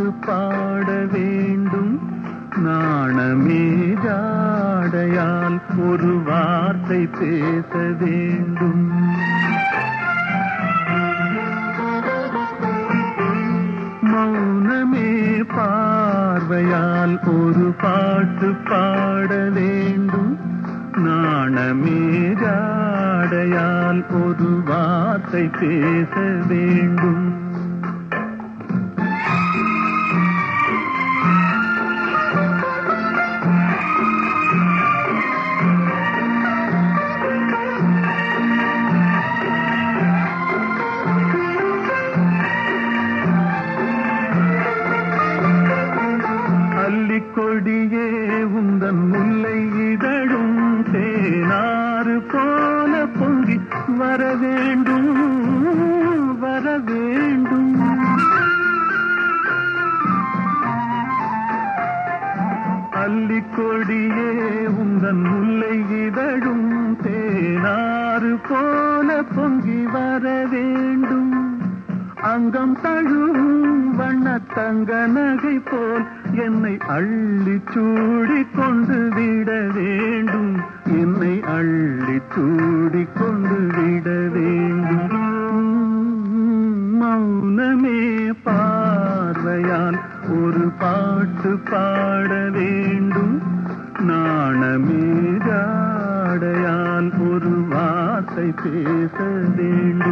பாட்டு பாட வேண்டும். நாணமே ஜாடையால் ஒரு வார்த்தை பேச வேண்டும். மௌனமே பார்வையால் ஒரு பாட்டு பாட வேண்டும். நாணமே ஜாடையால் ஒரு வார்த்தை பேச வேண்டும். அல்லிக்கொடியே உந்தன் முல்லை இதழும் தேனாறு போல பொங்கி வர வேண்டும் வர வேண்டும். அல்லிக்கொடியே உந்தன் முல்லை இதழும் தேனாறு போல பொங்கி வரவே அங்கம் தழுவும் வண்ண தங்க நகை போல் என்னை அள்ளி சூடி கொண்டு விட வேண்டும். என்னை அள்ளி சூடி கொண்டு விட வேண்டும். மௌனமே பார்வையால் ஒரு பாட்டு பாட வேண்டும். நாணமே ஜாடையால் ஒரு வார்த்தை பேச வேண்டும்.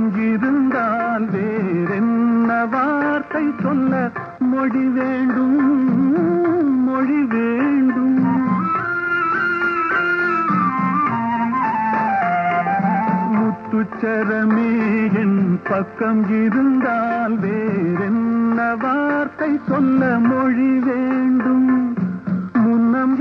அங்கிருந்தால் வேறென்ன வார்த்தை சொல்ல மொழி வேண்டும்? மொழி வேண்டும். முத்துச்சரமே என் பக்கம் இருந்தால் வேறென்ன வார்த்தை சொல்ல மொழி வேண்டும்? முன்னம்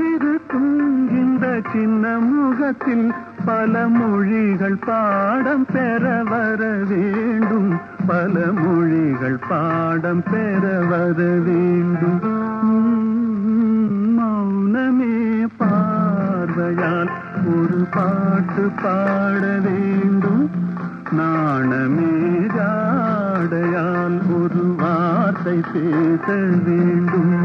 சின்ன முகத்தில் பல மொழிகள் பாடம் பெற வர வேண்டும். பல மொழிகள் பாடம் பெற வர வேண்டும். மௌனமே பார்வையால் ஒரு பாட்டு பாட வேண்டும். நாணமே ஜாடையால் ஒரு வார்த்தை பேச வேண்டும்.